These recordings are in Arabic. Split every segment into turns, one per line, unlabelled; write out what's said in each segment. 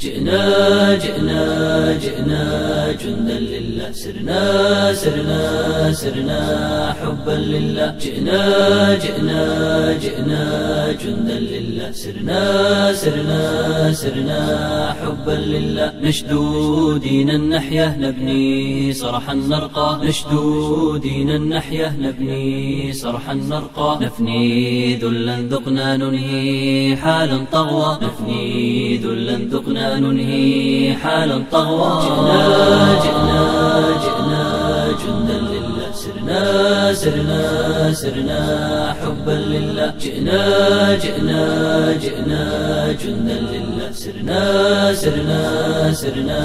جئنا جئنا جئنا جندا لله. سرنا سرنا سرنا حبا لله. جئنا جئنا جئنا جندا لله. سرنا سرنا سرنا حبا لله. نشدو دينا نحيا نبني صرحا نرقى. نشدو دينا نحيا نبني صرحا نرقى. نفني ذلا ذقنا ننهي حالا طغوى. نفني ذلا ذقنا ننهي حالا طغوى جئنا جئنا جئنا جندا لله سرنا سرنا. سرنا حبا لله. جئنا جئنا جئنا جندا لله. سرنا سرنا سرنا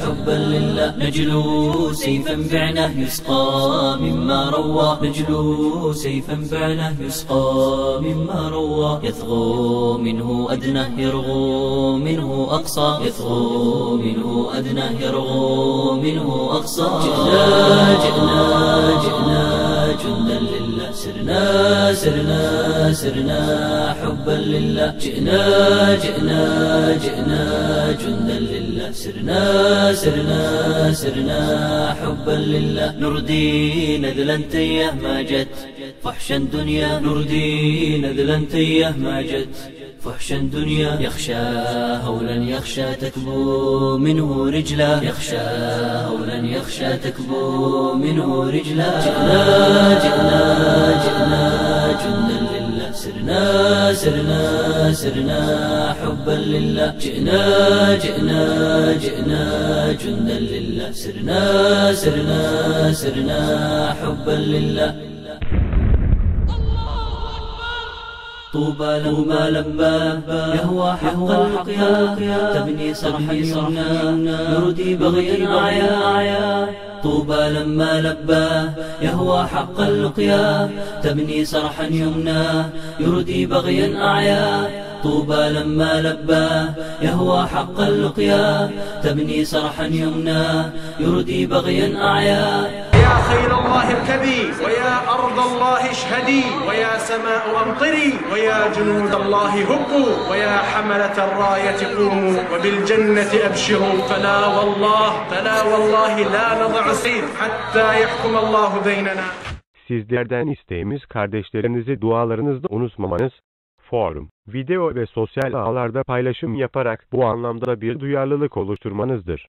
حبا لله. نجلو سيفا بعنا يسقى مما روى. نجلو سيفا بعنا يسقى مما روى. يثغو منه أدنى يرغو منه أقصى. يثغو منه أدنى يرغو منه أقصى. جئنا جئنا جئنا سرنا سرنا سرنا حبا لله. جئنا جئنا جئنا جندا لله. سرنا سرنا سرنا حبا لله. نردي نذلا تيه ما جت. فحشا دنيا نردي نذلا تيه ما جت. فحشا دنيا يخشى هولا يخشى تكبو منه رجلا. يخشى هولا يخشى تكبو منه رجلا. جئنا جئنا جئنا جندا لله. سرنا سرنا سرنا حبا لله. جئنا جئنا جئنا جندا لله. سرنا سرنا سرنا حبا لله. طوبى له ما لبى يهوى حق اللقيا تبني صرحا يمنى. يردي بغيا أعيا طوبى لما لبى يهوى حق اللقيا تبني صرحا يمنى. يردي بغيا أعيا. طوبى لما لبى يهوى حق اللقيا تبني صرحا يمنى. يردي بغيا أعيا.
يا خيل الله اركبي ويا أرض الله اشهدي ويا سماء أمطري ويا جنود الله هبوا ويا حملة الراية قوموا وبالجنة أبشروا فلا والله فلا والله لا نضع السيف حتى يحكم الله بيننا
Sizlerden isteğimiz kardeşlerinizi dualarınızda unutmamanız. Forum, video ve sosyal ağlarda paylaşım yaparak bu anlamda bir duyarlılık oluşturmanızdır.